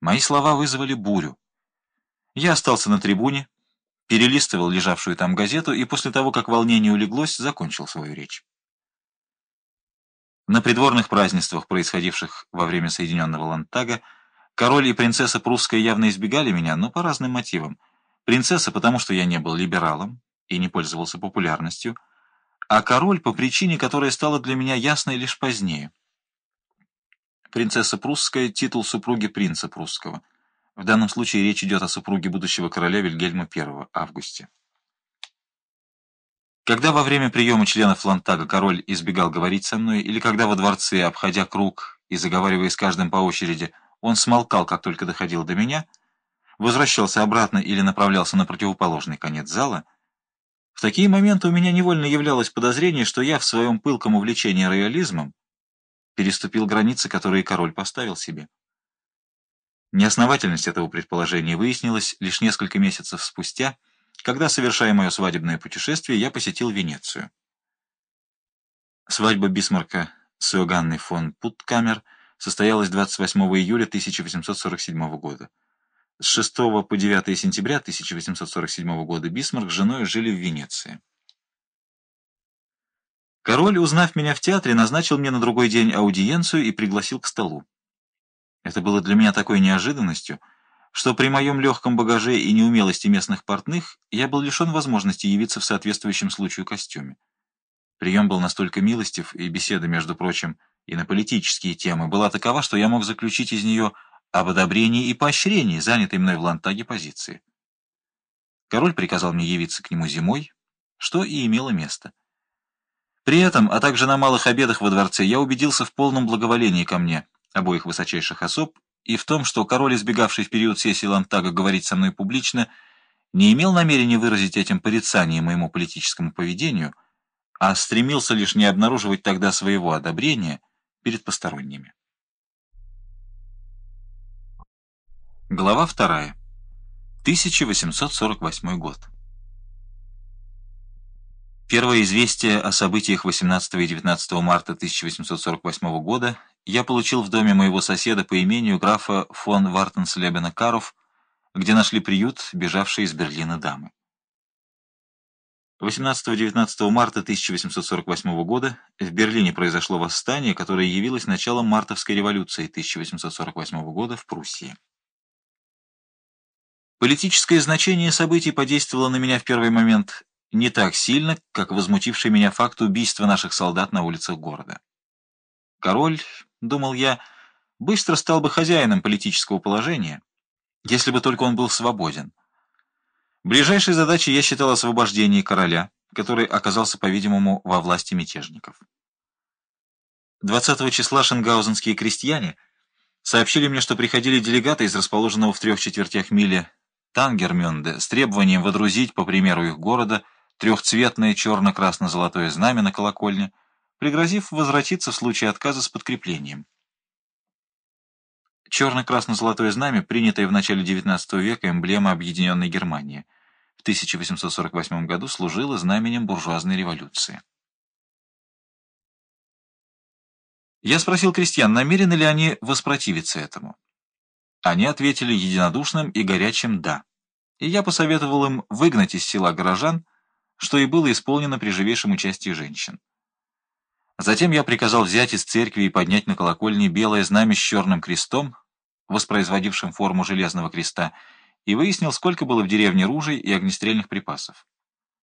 Мои слова вызвали бурю. Я остался на трибуне, перелистывал лежавшую там газету и после того, как волнение улеглось, закончил свою речь. На придворных празднествах, происходивших во время Соединенного Лантага, король и принцесса прусская явно избегали меня, но по разным мотивам. Принцесса, потому что я не был либералом и не пользовался популярностью, а король по причине, которая стала для меня ясной лишь позднее. Принцесса прусская — титул супруги принца прусского. В данном случае речь идет о супруге будущего короля Вильгельма I, Августе. Когда во время приема членов Лантага король избегал говорить со мной, или когда во дворце, обходя круг и заговаривая с каждым по очереди, он смолкал, как только доходил до меня, возвращался обратно или направлялся на противоположный конец зала, в такие моменты у меня невольно являлось подозрение, что я в своем пылком увлечении роялизмом переступил границы, которые король поставил себе. Неосновательность этого предположения выяснилась лишь несколько месяцев спустя, когда, совершая мое свадебное путешествие, я посетил Венецию. Свадьба Бисмарка с Иоганной фон Путкамер состоялась 28 июля 1847 года. С 6 по 9 сентября 1847 года Бисмарк с женой жили в Венеции. Король, узнав меня в театре, назначил мне на другой день аудиенцию и пригласил к столу. Это было для меня такой неожиданностью, что при моем легком багаже и неумелости местных портных я был лишен возможности явиться в соответствующем случаю костюме. Прием был настолько милостив, и беседа, между прочим, и на политические темы была такова, что я мог заключить из нее об одобрении и поощрении занятой мной в Лантаге позиции. Король приказал мне явиться к нему зимой, что и имело место. При этом, а также на малых обедах во дворце, я убедился в полном благоволении ко мне обоих высочайших особ и в том, что король, избегавший в период сессии Лантага говорить со мной публично, не имел намерения выразить этим порицание моему политическому поведению, а стремился лишь не обнаруживать тогда своего одобрения перед посторонними. Глава 2. 1848 год. Первое известие о событиях 18 и 19 марта 1848 года я получил в доме моего соседа по имению графа фон Вартенслебена Каров, где нашли приют, бежавшие из Берлина дамы. 18-19 марта 1848 года в Берлине произошло восстание, которое явилось началом мартовской революции 1848 года в Пруссии. Политическое значение событий подействовало на меня в первый момент не так сильно, как возмутивший меня факт убийства наших солдат на улицах города. Король, думал я, быстро стал бы хозяином политического положения, если бы только он был свободен. Ближайшей задачей я считал освобождение короля, который оказался, по-видимому, во власти мятежников. 20 числа шенгаузенские крестьяне сообщили мне, что приходили делегаты из расположенного в трех четвертях мили Тангермюнде с требованием водрузить, по примеру их города, трехцветное черно-красно-золотое знамя на колокольне, пригрозив возвратиться в случае отказа с подкреплением. Черно-красно-золотое знамя, принятое в начале XIX века эмблема Объединенной Германии, в 1848 году служило знаменем буржуазной революции. Я спросил крестьян, намерены ли они воспротивиться этому. Они ответили единодушным и горячим «да». И я посоветовал им выгнать из села горожан, что и было исполнено при живейшем участии женщин. Затем я приказал взять из церкви и поднять на колокольне белое знамя с черным крестом, воспроизводившим форму железного креста, и выяснил, сколько было в деревне ружей и огнестрельных припасов.